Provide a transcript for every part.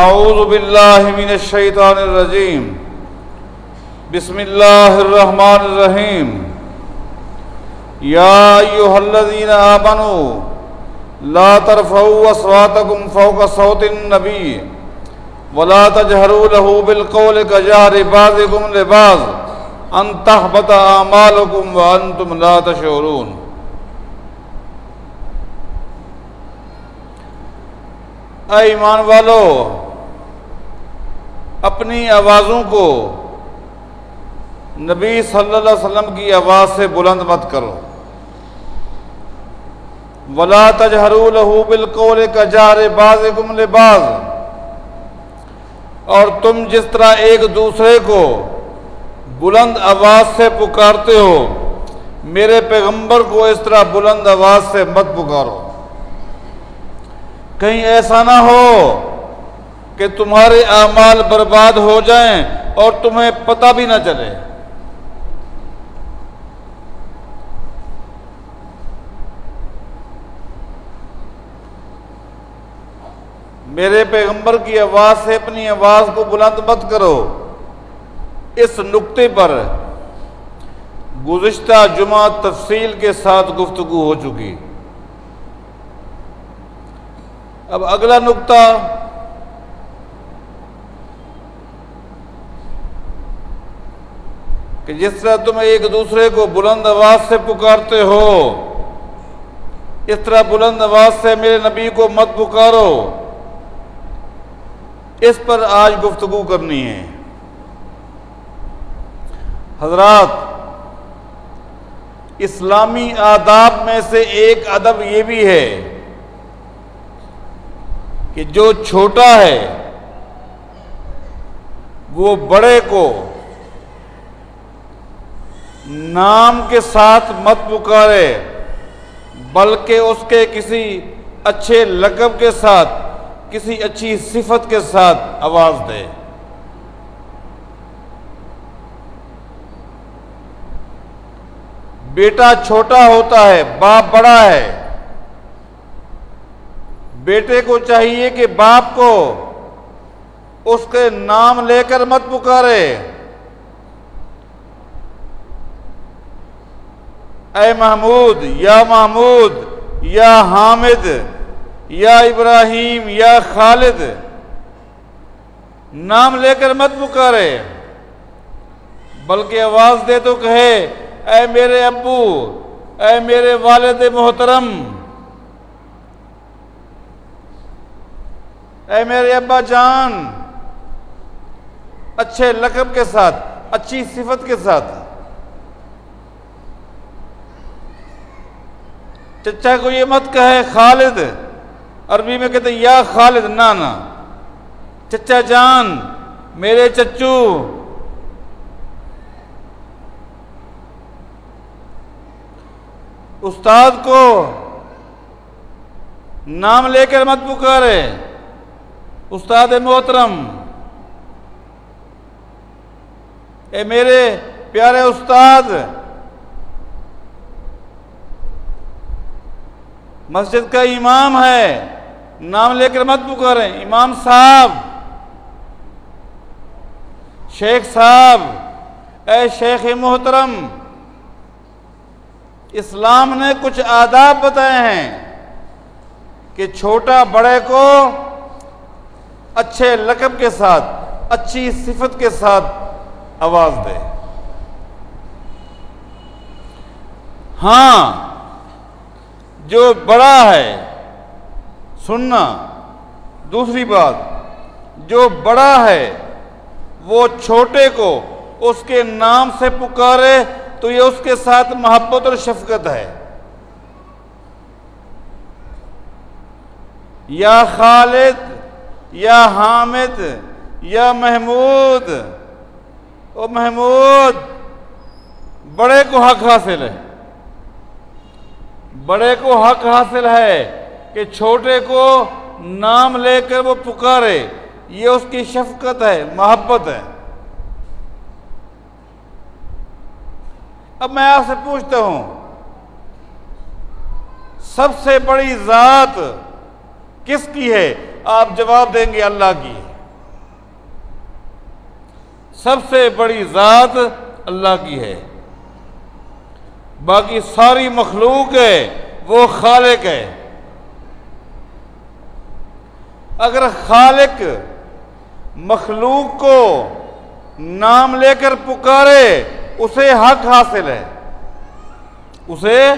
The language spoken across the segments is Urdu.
اعوذ باللہ من الشیطان الرجیم بسم اللہ الرحمن الرحیم یا ایوہ الذین آمنوا لا ترفعوا اصواتکم فوق صوت النبی ولا تجہروا له بالقول کجہر بعضکم لبعض ان تحبط اعمالکم وانتم لا تشعرون اے ایمان والو اپنی آوازوں کو نبی صلی اللہ علیہ وسلم کی آواز سے بلند مت کرو۔ ولا تجہروا له بالقول کجار بعضکم لبعض۔ اور تم جس طرح ایک دوسرے کو بلند آواز سے پکارتے ہو، میرے پیغمبر کو اس طرح بلند آواز سے مت پکارو۔ کہیں ایسا نہ ہو۔ کہ تمہارے اعمال برباد ہو جائیں اور تمہیں پتہ بھی نہ چلے۔ میرے پیغمبر کی آواز سے اپنی آواز کو بلند مت کرو۔ اس نقطے پر گزشتہ جمعہ تفصیل کے ساتھ گفتگو ہو چکی۔ اب اگلا نقطہ کہ جس طرح تم ایک دوسرے کو بلند آواز سے پکارتے ہو، اس طرح بلند آواز سے میرے نبی کو مت پکارو۔ اس پر آج گفتگو کرنی ہے۔ حضرات، اسلامی آداب میں سے ایک ادب یہ بھی ہے کہ جو چھوٹا ہے، وہ بڑے کو نام کے ساتھ مت پکارے، بلکہ اس کے کسی اچھے لقب کے ساتھ، کسی اچھی صفت کے ساتھ آواز دے۔ بیٹا چھوٹا ہوتا ہے، باپ بڑا ہے۔ بیٹے کو چاہیے کہ باپ کو اس کے نام لے کر مت پکارے۔ اے محمود، یا محمود، یا حامد، یا ابراہیم، یا خالد، نام لے کر مت پکارے، بلکہ آواز دے تو کہے، اے میرے ابو، اے میرے والد محترم، اے میرے ابا جان، اچھے لقب کے ساتھ، اچھی صفت کے ساتھ۔ چچا کو یہ مت کہے خالد، عربی میں کہتے یا خالد نانا، چچا جان، میرے چچو۔ استاد کو نام لے کر مت پکارے، استاد محترم۔ اے میرے پیارے استاد مسجد کا امام ہے، نام لے کر مت پکاریں، امام صاحب۔ شیخ صاحب، اے شیخ محترم، اسلام نے کچھ آداب بتائے ہیں کہ چھوٹا بڑے کو اچھے لقب کے ساتھ، اچھی صفت کے ساتھ آواز دے۔ ہاں جو بڑا ہے، سننا۔ دوسری بات، جو بڑا ہے، وہ چھوٹے کو اس کے نام سے پکارے تو یہ اس کے ساتھ محبت اور شفقت ہے۔ یا خالد، یا حامد، یا محمود۔ او محمود، بڑے کو حق حاصل ہے۔ بڑے کو حق حاصل ہے کہ چھوٹے کو نام لے کر وہ پکارے، یہ اس کی شفقت ہے، محبت ہے۔ اب میں آپ سے پوچھتا ہوں، سب سے بڑی ذات کس کی ہے؟ آپ جواب دیں گے اللہ کی۔ سب سے بڑی ذات اللہ کی ہے۔ باقی ساری مخلوق ہے، وہ خالق ہے۔ اگر خالق مخلوق کو نام لے کر پکارے، اسے حق حاصل ہے۔ اسے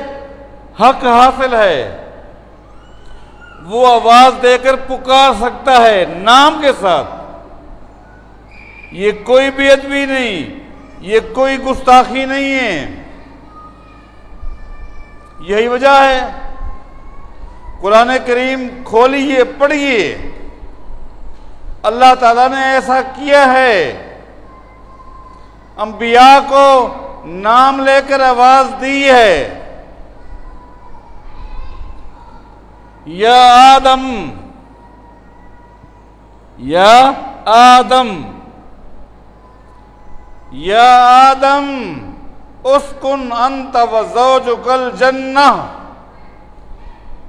حق حاصل ہے۔ وہ آواز دے کر پکار سکتا ہے نام کے ساتھ۔ یہ کوئی بھی ادبی نہیں، یہ کوئی گستاخی نہیں ہے۔ یہی وجہ ہے۔ قرآن کریم کھولیے پڑھیے اللہ تعالیٰ نے ایسا کیا ہے۔ انبیاء کو نام لے کر آواز دی ہے۔ یا آدم۔ یا آدم۔ یا آدم۔ اسکن انت و زوجک الجنہ۔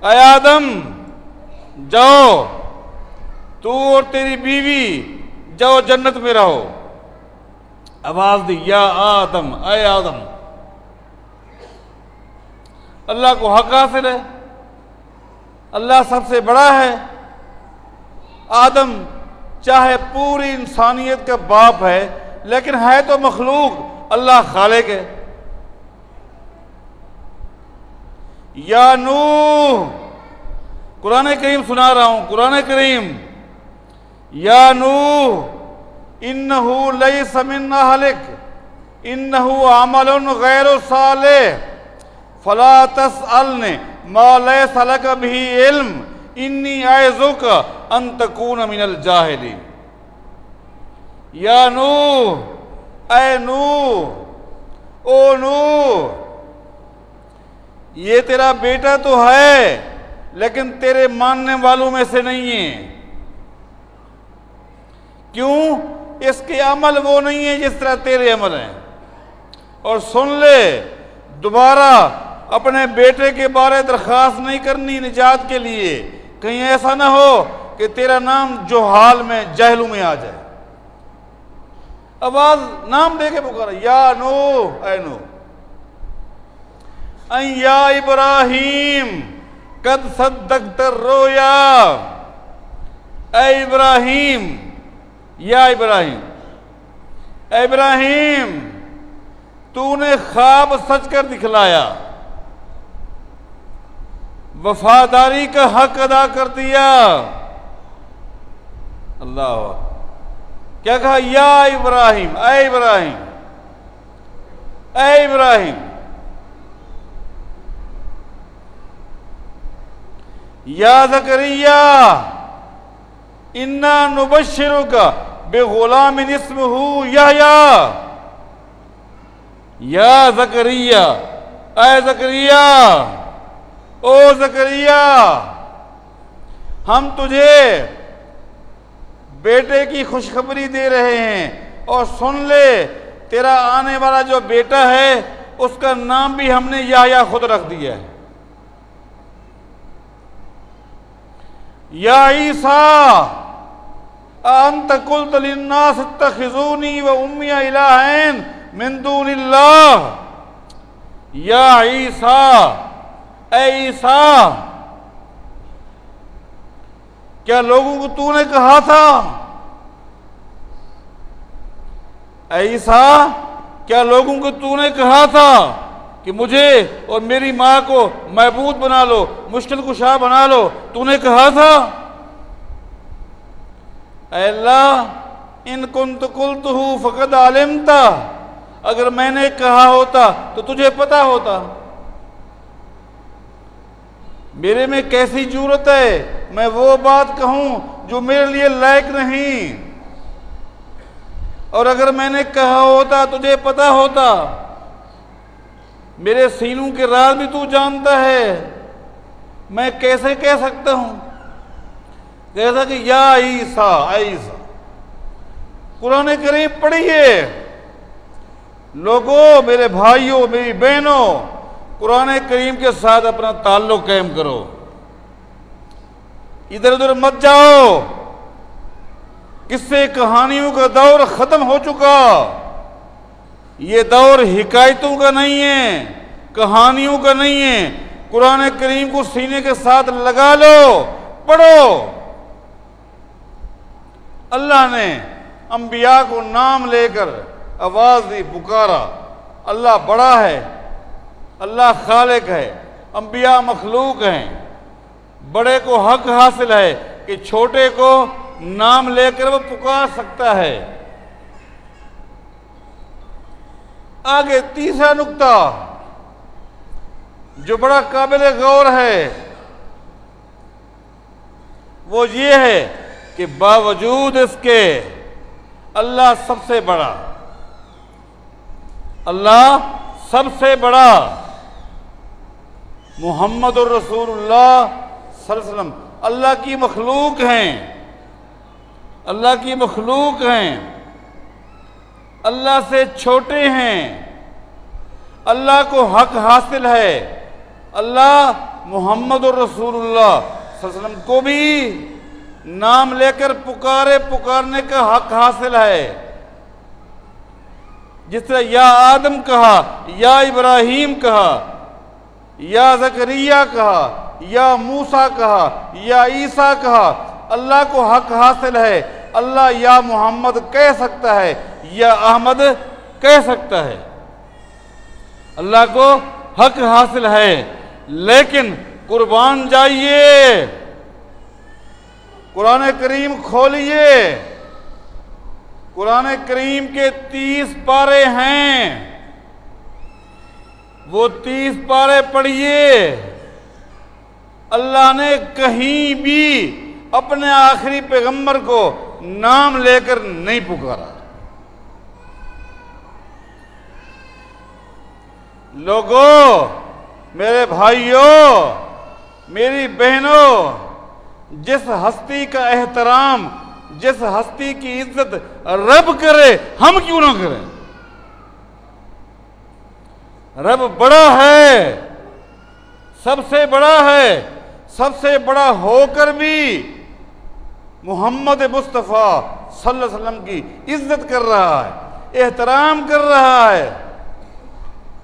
اے آدم، جاؤ، تو اور تیری بیوی، جاؤ جنت میں رہو۔ آواز دی، یا آدم، اے آدم۔ اللہ کو حق حاصل ہے۔ اللہ سب سے بڑا ہے۔ آدم چاہے پوری انسانیت کا باپ ہے، لیکن ہے تو مخلوق، اللہ خالق ہے۔ یا نو قرآن کریم سنا رہا ہوں، قرآن کریم۔ یا نو انہو لیس من اہلک، انہو عمل غیر صالح، فلا تسألن ما لیس لک بھی علم، انی اعزک ان تکون من الجاہلین۔ یا نو اے نو او نو یہ تیرا بیٹا تو ہے، لیکن تیرے ماننے والوں میں سے نہیں ہے۔ کیوں؟ اس کے عمل وہ نہیں ہے جس طرح تیرے عمل ہیں۔ اور سن لے، دوبارہ اپنے بیٹے کے بارے درخواست نہیں کرنی نجات کے لیے۔ کہیں ایسا نہ ہو کہ تیرا نام جو حال میں، جہلوں میں آ جائے۔ آواز نام دے کے پکارا، یا نو، اے نو۔ این یا ابراہیم قد صدقت الرویا اے ابراہیم، یا ابراہیم، اے ابراہیم تو نے خواب سچ کر دکھلایا۔ وفاداری کا حق ادا کر دیا۔ اللہ کیا کہا؟ یا ابراہیم، اے ابراہیم اے ابراہیم یا زکریہ انا نبشرو کا بے غلام اسم ہو یا یا زکریہ اے زکریہ او زکریہ ہم تجھے بیٹے کی خوشخبری دے رہے ہیں۔ اور سن لے، تیرا آنے والا جو بیٹا ہے، اس کا نام بھی ہم نے یا خود رکھ دیا ہے۔ یا عیسیٰ، انت قلت للناس اتخذونی و امی الہین من دون اللہ. یا عیسیٰ، اے عیسیٰ، کیا لوگوں کو تو نے کہا تھا؟ اے عیسیٰ، کیا لوگوں کو تو نے کہا تھا؟ کہ مجھے اور میری ماں کو محبود بنا لو، مشکل کشا بنا لو۔ تو نے کہا تھا، اے اللہ، ان کن تو کل تو ہوں فقط عالم تھا اگر میں نے کہا ہوتا تو تجھے پتا ہوتا۔ میرے میں کیسی ضرورت ہے، میں وہ بات کہوں جو میرے لیے لائق نہیں۔ اور اگر میں نے کہا ہوتا تجھے پتا ہوتا۔ میرے سینوں کے راز بھی تو جانتا ہے۔ میں کیسے کہہ سکتا ہوں؟ کیسا کہ یا عیسیٰ عیسیٰ۔ قرآن کریم پڑھیے۔ لوگوں، میرے بھائیوں، میری بہنوں، قرآن کریم کے ساتھ اپنا تعلق قائم کرو۔ ادھر ادھر مت جاؤ۔ کس سے کہانیوں کا دور ختم ہو چکا۔ یہ دور حکایتوں کا نہیں ہے، کہانیوں کا نہیں ہے۔ قرآن کریم کو سینے کے ساتھ لگا لو، پڑھو۔ اللہ نے انبیاء کو نام لے کر آواز دی، پکارا۔ اللہ بڑا ہے، اللہ خالق ہے، انبیاء مخلوق ہیں۔ بڑے کو حق حاصل ہے کہ چھوٹے کو نام لے کر وہ پکار سکتا ہے۔ آگے تیسرا نقطہ جو بڑا قابل غور ہے، وہ یہ ہے کہ باوجود اس کے اللہ سب سے بڑا، اللہ سب سے بڑا محمد الرسول اللہ صلی اللہ علیہ وسلم، اللہ کی مخلوق ہیں، اللہ کی مخلوق ہیں۔ اللہ سے چھوٹے ہیں۔ اللہ کو حق حاصل ہے۔ اللہ محمد الرسول اللہ صلی اللہ علیہ وسلم کو بھی نام لے کر پکارے، پکارنے کا حق حاصل ہے۔ جس طرح یا آدم کہا، یا ابراہیم کہا، یا زکریہ کہا، یا موسا کہا، یا عیسیٰ کہا، اللہ کو حق حاصل ہے۔ اللہ یا محمد کہہ سکتا ہے۔ یا احمد کہہ سکتا ہے۔ اللہ کو حق حاصل ہے، لیکن قربان جائیے۔ قرآن کریم کھولیے۔ قرآن کریم کے تیس پارے ہیں۔ وہ تیس پارے پڑھیے۔ اللہ نے کہیں بھی اپنے آخری پیغمبر کو نام لے کر نہیں پکارا۔ لوگوں میرے بھائیوں میری بہنوں جس ہستی کا احترام، جس ہستی کی عزت رب کرے، ہم کیوں نہ کریں؟ رب بڑا ہے، سب سے بڑا ہے، سب سے بڑا ہو کر بھی محمد مصطفیٰ صلی اللہ علیہ وسلم کی عزت کر رہا ہے، احترام کر رہا ہے۔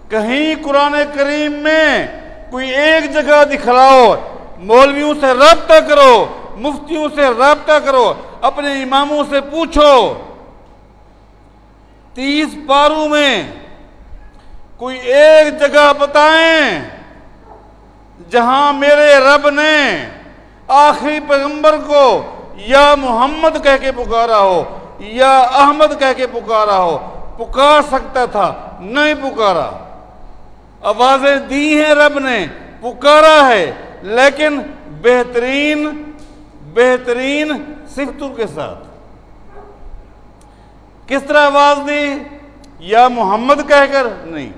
کہیں قرآن کریم میں کوئی ایک جگہ دکھلاؤ، مولویوں سے رابطہ کرو، مفتیوں سے رابطہ کرو، اپنے اماموں سے پوچھو۔ تیس پاروں میں کوئی ایک جگہ بتائیں جہاں میرے رب نے آخری پیغمبر کو یا محمد کہہ کے پکارا ہو، یا احمد کہہ کے پکارا ہو، پکار سکتا تھا، نہیں پکارا۔ آوازیں دی ہیں رب نے، پکارا ہے، لیکن بہترین بہترین صفتوں کے ساتھ۔ کس طرح آواز دی؟ یا محمد کہہ کر؟ نہیں۔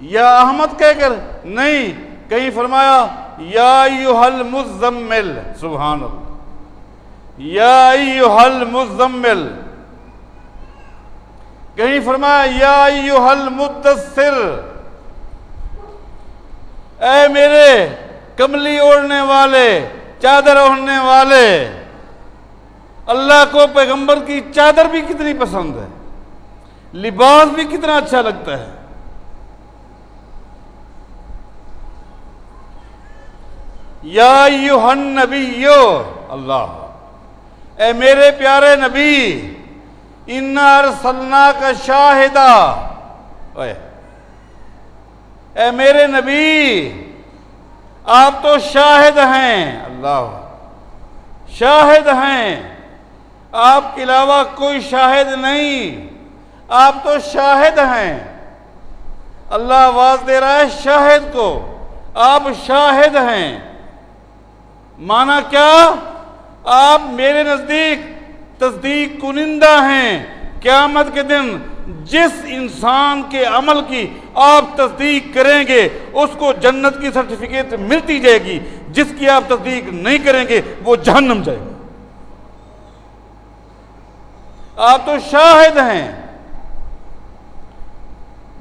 یا احمد کہہ کر؟ نہیں۔ کہیں فرمایا، یا ایوہل مزمل سبحان اللہ یا مزمل کہیں فرمایا، یا ایوہل مدثر اے میرے کملی اوڑھنے والے، چادر اوڑھنے والے، اللہ کو پیغمبر کی چادر بھی کتنی پسند ہے، لباس بھی کتنا اچھا لگتا ہے۔ یا یوہن نبی اللہ، اے میرے پیارے نبی انار سلنا کا شاہدہ اے میرے نبی آپ تو شاہد ہیں۔ اللہ۔ شاہد ہیں۔ آپ کے علاوہ کوئی شاہد نہیں۔ آپ تو شاہد ہیں۔ اللہ آواز دے رہا ہے شاہد کو۔ آپ شاہد ہیں۔ مانا کیا؟ آپ میرے نزدیک تصدیق کنندہ ہیں۔ قیامت کے دن جس انسان کے عمل کی آپ تصدیق کریں گے، اس کو جنت کی سرٹیفکیٹ ملتی جائے گی۔ جس کی آپ تصدیق نہیں کریں گے، وہ جہنم جائے گا۔ آپ تو شاہد ہیں۔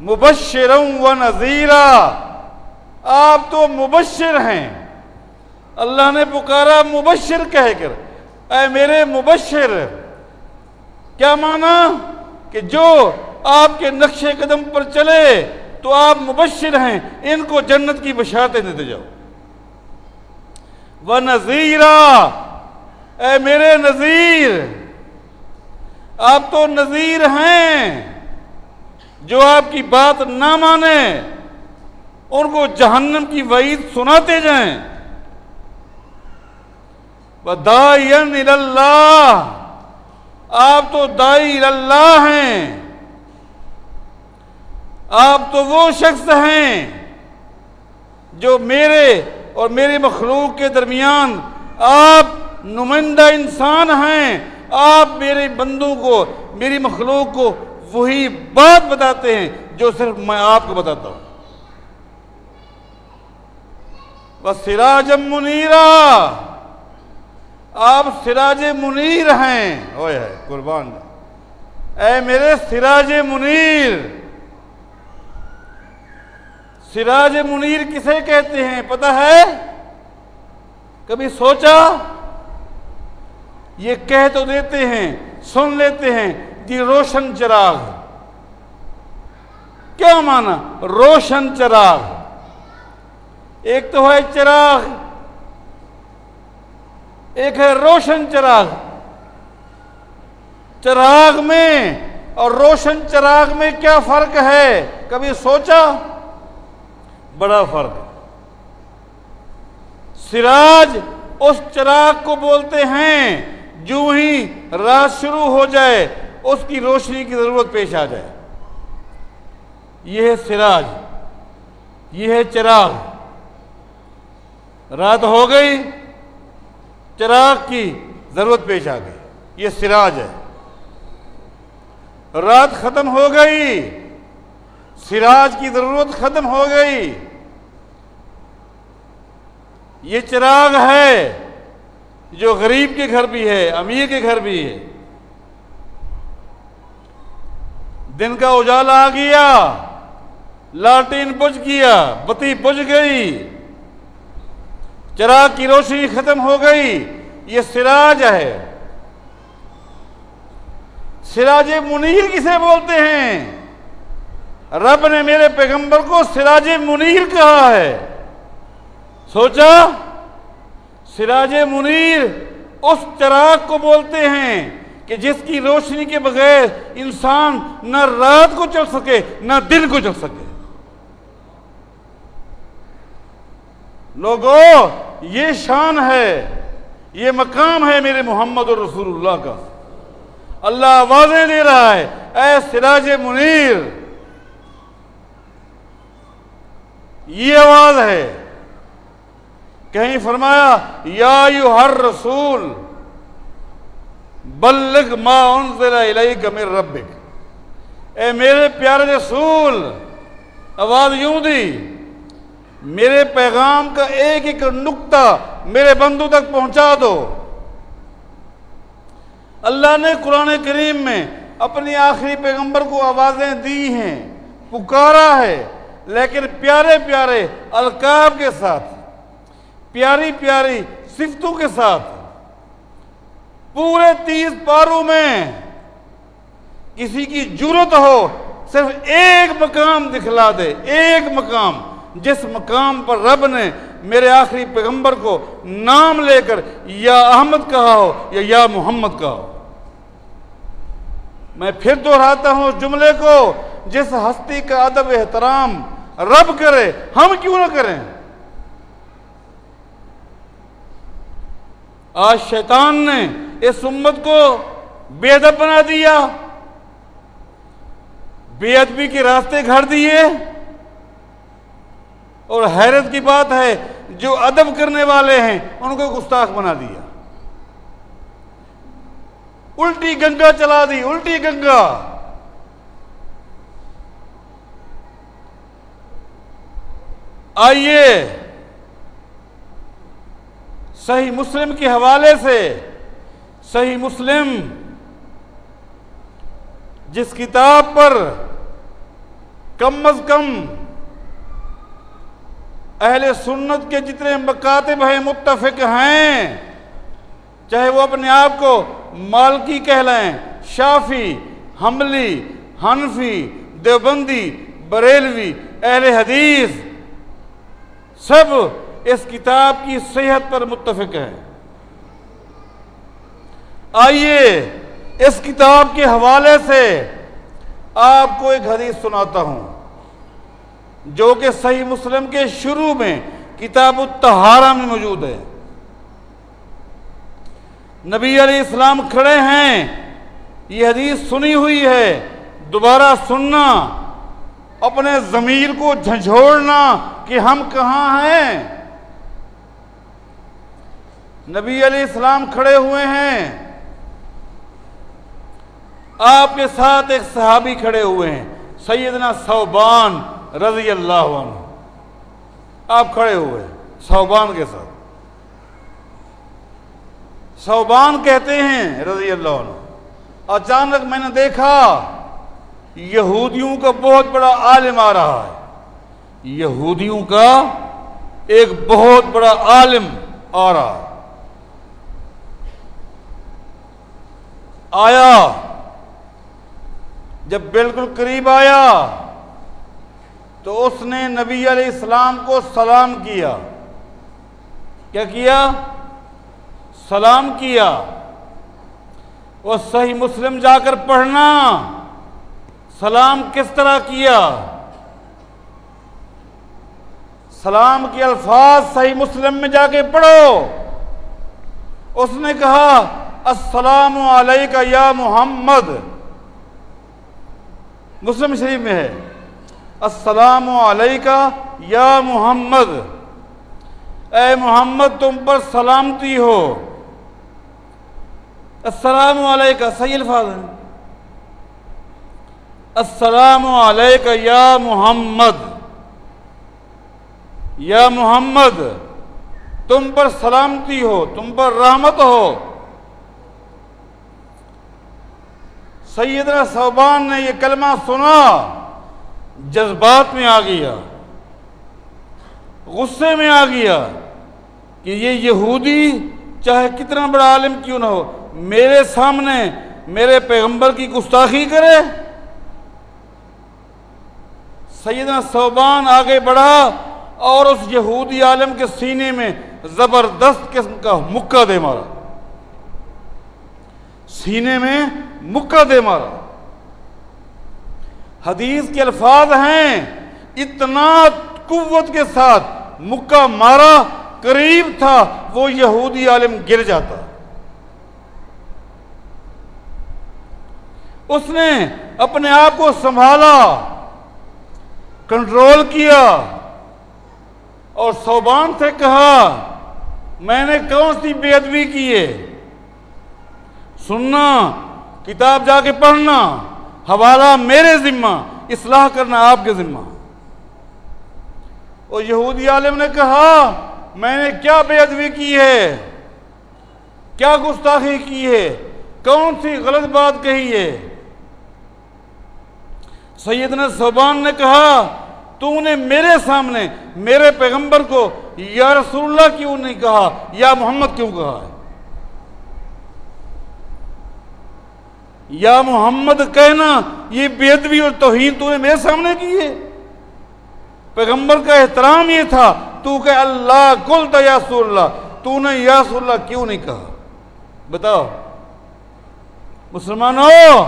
مبشر و نذیرہ آپ تو مبشر ہیں۔ اللہ نے پکارا مبشر کہہ کر۔ اے میرے مبشر، کیا مانا؟ کہ جو آپ کے نقش قدم پر چلے تو آپ مبشر ہیں، ان کو جنت کی بشارتیں دیتے جاؤ۔ وہ نذیرہ اے میرے نذیر آپ تو نذیر ہیں جو آپ کی بات نہ مانے، ان کو جہنم کی وعید سناتے جائیں۔ اللہ آپ تو دائی اللہ ہیں۔ آپ تو وہ شخص ہیں جو میرے اور میری مخلوق کے درمیان آپ نمائندہ انسان ہیں۔ آپ میرے بندوں کو، میری مخلوق کو وہی بات بتاتے ہیں جو صرف میں آپ کو بتاتا ہوں۔ بس سراج منیرا۔ آپ سراج منیر ہیں۔ اوے ہے، قربان۔ اے میرے سراج منیر۔ سراج منیر کسے کہتے ہیں؟ پتہ ہے؟ کبھی سوچا؟ یہ کہہ تو دیتے ہیں، سن لیتے ہیں کہ روشن چراغ۔ کیا مانا روشن چراغ۔ ایک تو ہے چراغ۔ ایک ہے روشن چراغ۔ چراغ میں اور روشن چراغ میں کیا فرق ہے؟ کبھی سوچا؟ بڑا فرق سراج اس چراغ کو بولتے ہیں، جو ہی رات شروع ہو جائے، اس کی روشنی کی ضرورت پیش آ جائے۔ یہ ہے سراج۔ یہ ہے چراغ۔ رات ہو گئی چراغ کی ضرورت پیش آ گئی۔ یہ سراج ہے۔ رات ختم ہو گئی۔ سراج کی ضرورت ختم ہو گئی۔ یہ چراغ ہے۔ جو غریب کے گھر بھی ہے، امیر کے گھر بھی ہے۔ دن کا اجالا آ گیا۔ لالٹین بج گیا۔ بتی بج گئی۔ چراغ کی روشنی ختم ہو گئی۔ یہ سراج ہے۔ سراج منیر کسے بولتے ہیں؟ رب نے میرے پیغمبر کو سراج منیر کہا ہے۔ سوچا؟ سراج منیر اس چراغ کو بولتے ہیں کہ جس کی روشنی کے بغیر انسان نہ رات کو چل سکے، نہ دن کو چل سکے۔ لوگو یہ شان ہے، یہ مقام ہے میرے محمد اور رسول اللہ کا۔ اللہ آوازیں دے رہا ہے، اے سراج منیر، یہ آواز ہے۔ کہیں فرمایا، یا یو ہر رسول بلغ ما انزل الیک من ربک۔ اے میرے پیارے رسول، آواز یوں دی۔ میرے پیغام کا ایک ایک نقطہ میرے بندو تک پہنچا دو۔ اللہ نے قرآن کریم میں اپنی آخری پیغمبر کو آوازیں دی ہیں۔ پکارا ہے، لیکن پیارے پیارے القاب کے ساتھ، پیاری پیاری صفتوں کے ساتھ، پورے تیس پاروں میں کسی کی جرت ہو، صرف ایک مقام دکھلا دے، ایک مقام۔ جس مقام پر رب نے میرے آخری پیغمبر کو نام لے کر یا احمد کہا ہو یا یا محمد کہا ہو۔ میں پھر دہراتا ہوں اس جملے کو، جس ہستی کا ادب احترام رب کرے، ہم کیوں نہ کریں؟ آج شیطان نے اس امت کو بے ادب بنا دیا، بے ادبی کے راستے گھڑ دیے۔ اور حیرت کی بات ہے، جو ادب کرنے والے ہیں ان کو گستاخ بنا دیا۔ الٹی گنگا چلا دی، الٹی گنگا۔ آئیے، صحیح مسلم کے حوالے سے، صحیح مسلم جس کتاب پر کم از کم اہل سنت کے جتنے مکاتب ہیں، متفق ہیں، چاہے وہ اپنے آپ کو مالکی کہلائیں، شافی، حملی، حنفی، دیوبندی، بریلوی، اہل حدیث، سب اس کتاب کی صحت پر متفق ہے آئیے اس کتاب کے حوالے سے آپ کو ایک حدیث سناتا ہوں۔ جو کہ صحیح مسلم کے شروع میں کتاب التہارا میں موجود ہے۔ نبی علیہ السلام کھڑے ہیں، یہ حدیث سنی ہوئی ہے، دوبارہ سننا، اپنے ضمیر کو جھنجھوڑنا کہ ہم کہاں ہیں۔ نبی علیہ السلام کھڑے ہوئے ہیں۔ آپ کے ساتھ ایک صحابی کھڑے ہوئے ہیں، سیدنا صوبان۔ رضی اللہ عنہ۔ آپ کھڑے ہوئے، صوبان کے ساتھ۔ صوبان کہتے ہیں، رضی اللہ عنہ، اچانک میں نے دیکھا، یہودیوں کا بہت بڑا عالم آ رہا ہے۔ یہودیوں کا ایک بہت بڑا عالم آ رہا ہے۔ آیا، جب بالکل قریب آیا تو اس نے نبی علیہ السلام کو سلام کیا۔ کیا کیا؟ سلام کیا۔ وہ صحیح مسلم جا کر پڑھنا۔ سلام کس طرح کیا؟ سلام کے الفاظ صحیح مسلم میں جا کے پڑھو۔ اس نے کہا، السلام علیکہ یا محمد۔ مسلم شریف میں ہے۔ السلام علیکہ یا محمد۔ اے محمد، تم پر سلامتی ہو۔ السلام علیکہ، صحیح الفاظ ہیں۔ السلام علیکہ یا محمد۔ یا محمد، تم پر سلامتی ہو، تم پر رحمت ہو۔ سیدنا صوبان نے یہ کلمہ سنا۔ جذبات میں آ گیا، غصے میں آ گیا کہ یہ یہودی چاہے کتنا بڑا عالم کیوں نہ ہو، میرے سامنے میرے پیغمبر کی گستاخی کرے۔ سیدنا صوبان آگے بڑھا اور اس یہودی عالم کے سینے میں زبردست قسم کا مکہ دے مارا۔ سینے میں مکہ دے مارا۔ حدیث کے الفاظ ہیں، اتنا قوت کے ساتھ مکہ مارا، قریب تھا، وہ یہودی عالم گر جاتا۔ اس نے اپنے آپ کو سنبھالا، کنٹرول کیا اور صوبان سے کہا، میں نے کون سی بے ادبی کی ہے؟ سننا، کتاب جا کے پڑھنا۔ حوالہ میرے ذمہ، اصلاح کرنا آپ کے ذمہ۔ اور یہودی عالم نے کہا، میں نے کیا بے ادبی کی ہے؟ کیا گستاخی کی ہے؟ کون سی غلط بات کہی ہے؟ سیدنا صوبان نے کہا، تو نے میرے سامنے، میرے پیغمبر کو یا رسول اللہ کیوں نہیں کہا، یا محمد کیوں کہا ہے؟ یا محمد کہنا، یہ بے ادبی اور توہین تو نے میرے سامنے کی ہے۔ پیغمبر کا احترام یہ تھا، تو کہ اللہ کل تا یا رسول اللہ، تو نے یا رسول اللہ کیوں نہیں کہا؟ بتاؤ۔ مسلمانوں،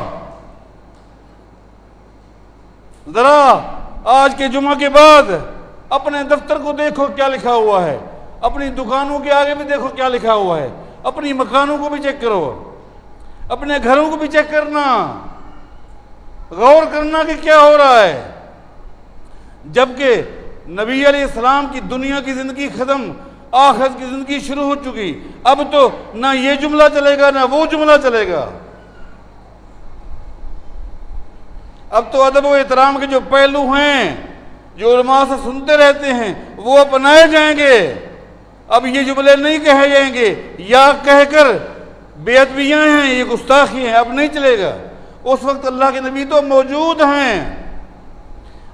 ذرا آج کے جمعہ کے بعد اپنے دفتر کو دیکھو کیا لکھا ہوا ہے۔ اپنی دکانوں کے آگے بھی دیکھو کیا لکھا ہوا ہے۔ اپنی مکانوں کو بھی چیک کرو۔ اپنے گھروں کو بھی چیک کرنا۔ غور کرنا کہ کیا ہو رہا ہے۔ جبکہ نبی علیہ السلام کی دنیا کی زندگی ختم، آخرت کی زندگی شروع ہو چکی۔ اب تو نہ یہ جملہ چلے گا، نہ وہ جملہ چلے گا۔ اب تو ادب و احترام کے جو پہلو ہیں، جو علماء سے سنتے رہتے ہیں، وہ اپنائے جائیں گے۔ اب یہ جملے نہیں کہے جائیں گے۔ یا کہہ کر بے ادبیاں ہیں، یہ گستاخی ہیں، اب نہیں چلے گا۔ اس وقت اللہ کے نبی تو موجود ہیں۔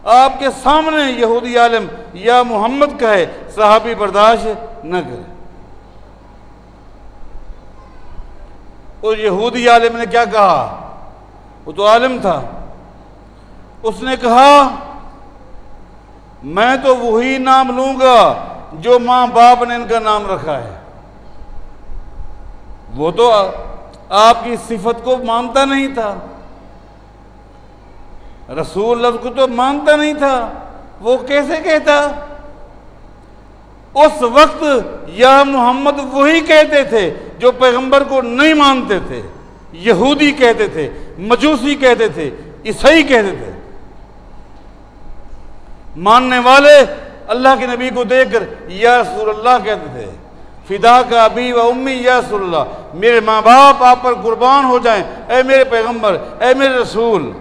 آپ کے سامنے یہودی عالم یا محمد کہے، صحابی برداشت نہ کرے۔ اور یہودی عالم نے کیا کہا؟ وہ تو عالم تھا۔ اس نے کہا، میں تو وہی نام لوں گا جو ماں باپ نے ان کا نام رکھا ہے۔ وہ تو آپ کی صفت کو مانتا نہیں تھا۔ رسول لفظ کو تو مانتا نہیں تھا۔ وہ کیسے کہتا؟ اس وقت یا محمد وہی کہتے تھے جو پیغمبر کو نہیں مانتے تھے۔ یہودی کہتے تھے، مجوسی کہتے تھے، عیسائی کہتے تھے۔ ماننے والے اللہ کے نبی کو دیکھ کر یا رسول اللہ کہتے تھے، فدا کا ابی و امی یا رسول اللہ میرے ماں باپ آپ پر قربان ہو جائیں۔ اے میرے پیغمبر، اے میرے رسول۔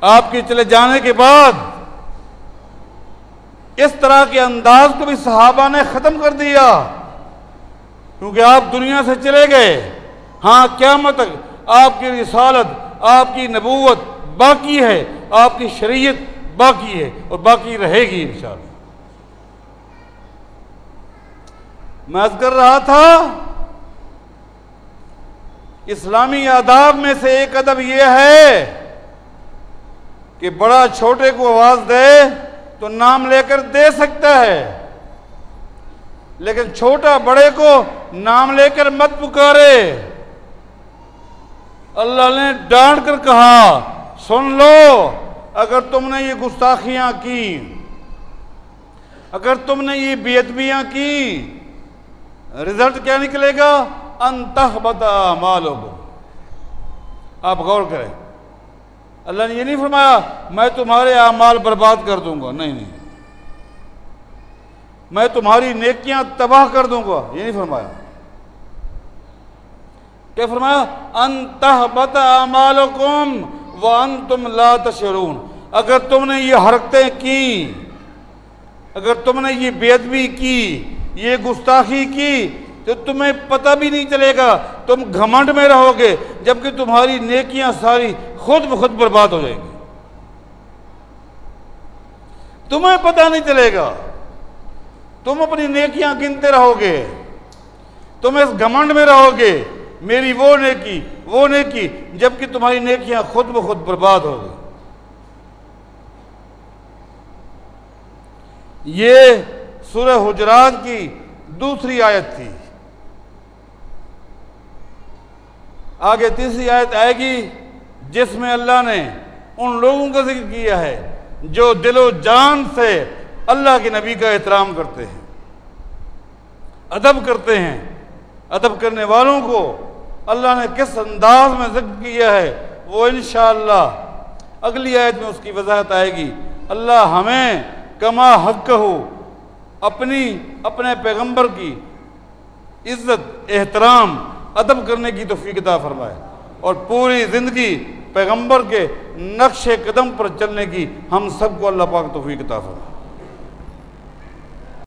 آپ کے چلے جانے کے بعد اس طرح کے انداز کو بھی صحابہ نے ختم کر دیا۔ کیونکہ آپ دنیا سے چلے گئے۔ ہاں قیامت آپ کی رسالت، آپ کی نبوت باقی ہے۔ آپ کی شریعت باقی ہے اور باقی رہے گی انشاءاللہ۔ میں کر رہا تھا، اسلامی آداب میں سے ایک ادب یہ ہے کہ بڑا چھوٹے کو آواز دے تو نام لے کر دے سکتا ہے، لیکن چھوٹا بڑے کو نام لے کر مت پکارے۔ اللہ نے ڈانٹ کر کہا، سن لو، اگر تم نے یہ گستاخیاں کی اگر تم نے یہ بیتبیاں کی رزلٹ کیا نکلے گا؟ انتہ بتا مالو آپ غور کریں. اللہ نے یہ نہیں فرمایا، میں تمہارے اعمال برباد کر دوں گا. نہیں نہیں. میں تمہاری نیکیاں تباہ کر دوں گا. یہ نہیں فرمایا. کیا فرمایا؟ انتہ بتا اعمالکم وانتم لا تشعرون. اگر تم نے یہ حرکتیں کی اگر تم نے یہ بے ادبی کی یہ گستاخی کی تو تمہیں پتہ بھی نہیں چلے گا، تم گھمنڈ میں رہو گے، جبکہ تمہاری نیکیاں ساری خود بخود برباد ہو جائیں گی۔ تمہیں پتہ نہیں چلے گا، تم اپنی نیکیاں گنتے رہو گے، تم اس گھمنڈ میں رہو گے، میری وہ نیکی وہ نیکی، جبکہ تمہاری نیکیاں خود بخود برباد ہو گئی یہ سورہ حجرات کی دوسری آیت تھی۔ آگے تیسری آیت آئے گی جس میں اللہ نے ان لوگوں کا ذکر کیا ہے جو دل و جان سے اللہ کے نبی کا احترام کرتے ہیں، ادب کرتے ہیں۔ ادب کرنے والوں کو اللہ نے کس انداز میں ذکر کیا ہے وہ انشاءاللہ اگلی آیت میں اس کی وضاحت آئے گی۔ اللہ ہمیں کما حق ہو اپنی، اپنے پیغمبر کی عزت، احترام، ادب کرنے کی توفیق عطا فرمائے۔ اور پوری زندگی پیغمبر کے نقش قدم پر چلنے کی ہم سب کو اللہ پاک توفیق عطا فرمائے۔